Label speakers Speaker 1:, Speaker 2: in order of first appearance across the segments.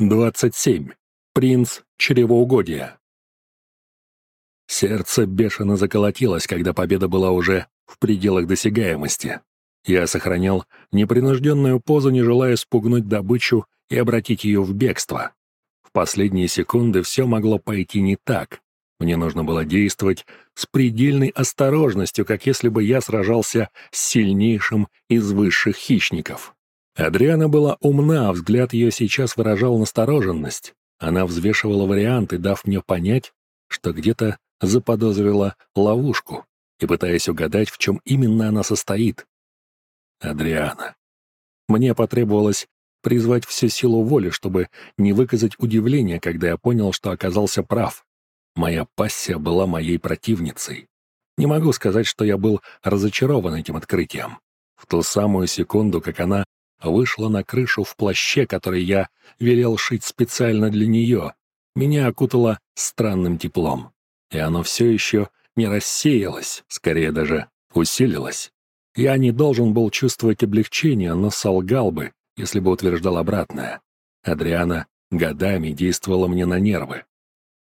Speaker 1: 27. Принц чревоугодия. Сердце бешено заколотилось, когда победа была уже в пределах досягаемости. Я сохранял непринужденную позу, не желая спугнуть добычу и обратить ее в бегство. В последние секунды все могло пойти не так. Мне нужно было действовать с предельной осторожностью, как если бы я сражался с сильнейшим из высших хищников. Адриана была умна, а взгляд ее сейчас выражал настороженность. Она взвешивала варианты, дав мне понять, что где-то заподозрила ловушку и пытаясь угадать, в чем именно она состоит. Адриана. Мне потребовалось призвать всю силу воли, чтобы не выказать удивления, когда я понял, что оказался прав. Моя пассия была моей противницей. Не могу сказать, что я был разочарован этим открытием. В ту самую секунду, как она вышла на крышу в плаще, который я велел шить специально для нее. Меня окутало странным теплом. И оно все еще не рассеялось, скорее даже усилилось. Я не должен был чувствовать облегчение, но солгал бы, если бы утверждал обратное. Адриана годами действовала мне на нервы.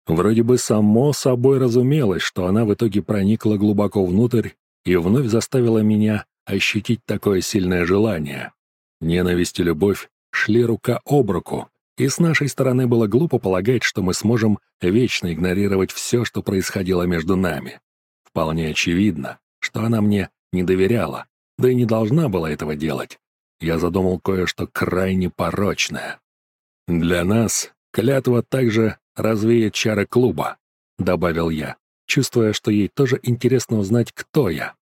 Speaker 1: Вроде бы само собой разумелось, что она в итоге проникла глубоко внутрь и вновь заставила меня ощутить такое сильное желание. Ненависть и любовь шли рука об руку, и с нашей стороны было глупо полагать, что мы сможем вечно игнорировать все, что происходило между нами. Вполне очевидно, что она мне не доверяла, да и не должна была этого делать. Я задумал кое-что крайне порочное. «Для нас клятва также развеет чары клуба», — добавил я, чувствуя, что ей тоже интересно узнать, кто я.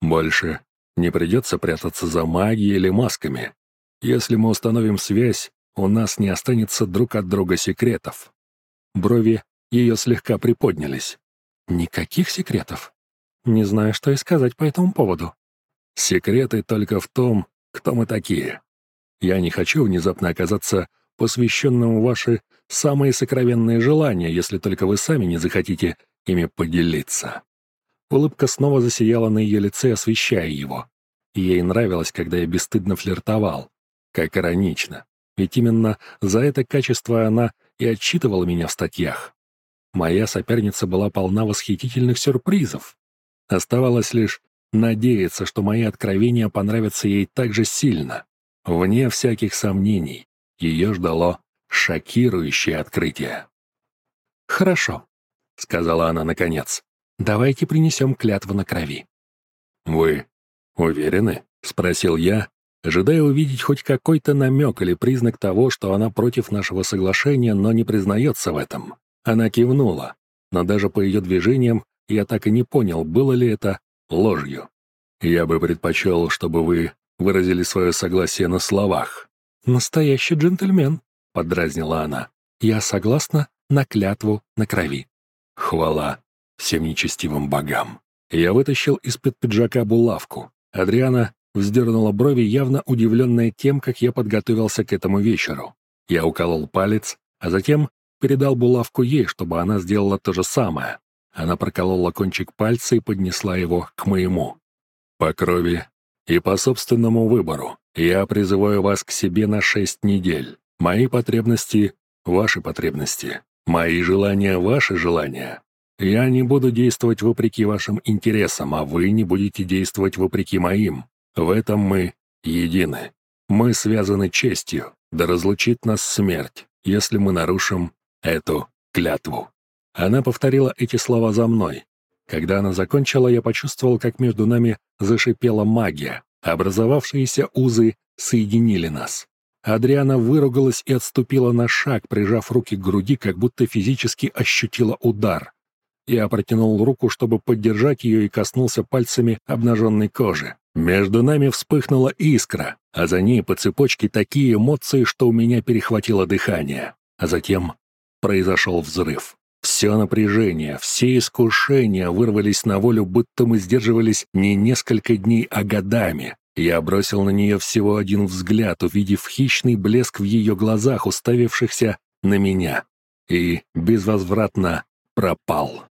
Speaker 1: «Больше не придется прятаться за магией или масками. Если мы установим связь, у нас не останется друг от друга секретов. Брови ее слегка приподнялись. Никаких секретов? Не знаю, что и сказать по этому поводу. Секреты только в том, кто мы такие. Я не хочу внезапно оказаться посвященным ваши самые сокровенные желания, если только вы сами не захотите ими поделиться. Улыбка снова засияла на ее лице, освещая его. Ей нравилось, когда я бесстыдно флиртовал. Как иронично. Ведь именно за это качество она и отчитывала меня в статьях. Моя соперница была полна восхитительных сюрпризов. Оставалось лишь надеяться, что мои откровения понравятся ей так же сильно. Вне всяких сомнений, ее ждало шокирующее открытие. «Хорошо», — сказала она наконец. Давайте принесем клятву на крови». «Вы уверены?» — спросил я, ожидая увидеть хоть какой-то намек или признак того, что она против нашего соглашения, но не признается в этом. Она кивнула, но даже по ее движениям я так и не понял, было ли это ложью. «Я бы предпочел, чтобы вы выразили свое согласие на словах». «Настоящий джентльмен», — подразнила она. «Я согласна на клятву на крови». «Хвала всем нечестивым богам. Я вытащил из-под пиджака булавку. Адриана вздернула брови, явно удивленная тем, как я подготовился к этому вечеру. Я уколол палец, а затем передал булавку ей, чтобы она сделала то же самое. Она проколола кончик пальца и поднесла его к моему. По крови и по собственному выбору я призываю вас к себе на шесть недель. Мои потребности — ваши потребности. Мои желания — ваши желания. Я не буду действовать вопреки вашим интересам, а вы не будете действовать вопреки моим. В этом мы едины. Мы связаны честью, да разлучит нас смерть, если мы нарушим эту клятву». Она повторила эти слова за мной. Когда она закончила, я почувствовал, как между нами зашипела магия. Образовавшиеся узы соединили нас. Адриана выругалась и отступила на шаг, прижав руки к груди, как будто физически ощутила удар. Я протянул руку, чтобы поддержать ее и коснулся пальцами обнаженной кожи. Между нами вспыхнула искра, а за ней по цепочке такие эмоции, что у меня перехватило дыхание. А затем произошел взрыв. Все напряжение, все искушения вырвались на волю, будто мы сдерживались не несколько дней, а годами. Я бросил на нее всего один взгляд, увидев хищный блеск в ее глазах, уставившихся на меня. И безвозвратно пропал.